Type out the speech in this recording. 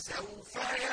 فَسَوْفَ يَعْلَمُونَ